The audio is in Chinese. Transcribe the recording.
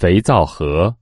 肥皂盒。